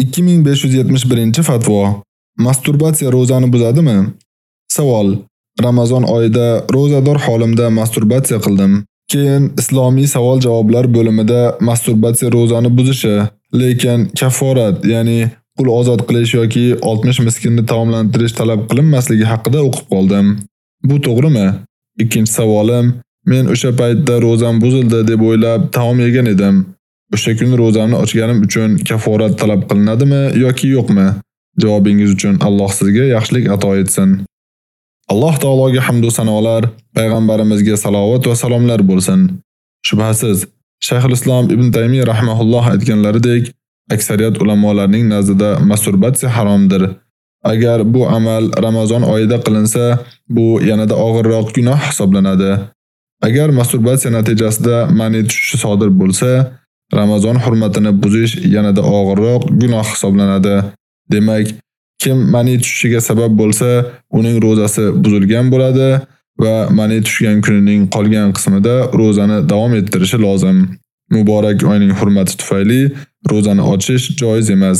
2571-fatvo. Masturbatsiya ro'zani buzadimi? Savol: Ramazon oyida ro'zador holimda masturbatsiya qildim. Keyin islomiy savol-javoblar bo'limida masturbatsiya ro'zani buzishi, lekin kafforat, ya'ni qul ozod qilish yoki 60 miskinni taomlantirish talab qilinmasligi haqida o'qib qoldim. Bu to'g'rimi? Ikkinchi savolim, men o'sha paytda ro'zam buzildi deb o'ylab taom yegan edim. O'sha kun ro'zamni ochganim uchun kaforat talab qilinadimi yoki yo'qmi? Javobingiz uchun Alloh sizga yaxshilik ato etsin. Alloh taologa hamd va sanolar, payg'ambarimizga salovat va salomlar bo'lsin. Shubhasiz, Shayxul Islom Ibn Taymiy rahimahulloh aytganlaridek, aksariyat ulamolarning nazdida masturbatsiya haromdir. Agar bu amal Ramazon oyida qilinsa, bu yanada og'irroq gunoh hisoblanadi. Agar masturbatsiya natijasida mani tushishi sodir bo'lsa, Ramazon hurmatini buzish yanada og'irroq gunoh hisoblanadi. Demak, kim mani tushishiga sabab bo'lsa, uning ro'zasi buzilgan bo'ladi va mani tushgan kunining qolgan qismida ro'zani davom ettirishi lozim. Muborak oyning hurmati tufayli ro'zani ochish joiz emas.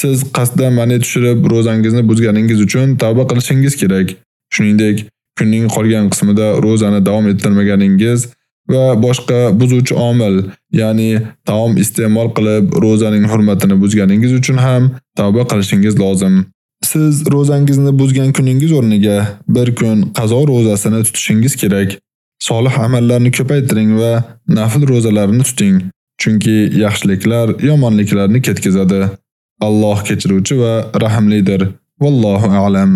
Siz qasddan mani tushirib ro'zangizni buzganingiz uchun tavba qilishingiz kerak. Shuningdek, kunning qolgan qismida ro'zani davom ettirmaganingiz va boshqa buzuvchi omil, ya'ni taom iste'mol qilib ro'zaning hurmatini buzganingiz uchun ham tavba qilishingiz lozim. Siz ro'zangizni buzgan kuningiz o'rniga bir kun qazo ro'zasini tutishingiz kerak. Solih amallarni ko'paytiring va nafil ro'zalarni tuting, chunki yaxshiliklar yomonliklarni ketkazadi. Alloh kechiruvchi va rahimlidir. Vallohu a'lam.